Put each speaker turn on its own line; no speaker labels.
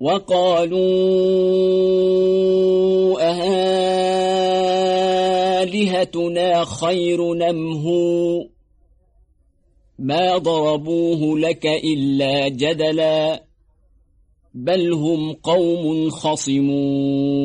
وقالوا أهالهتنا خير نمهو ما ضربوه لك إلا جدلا بل هم قوم خصمون.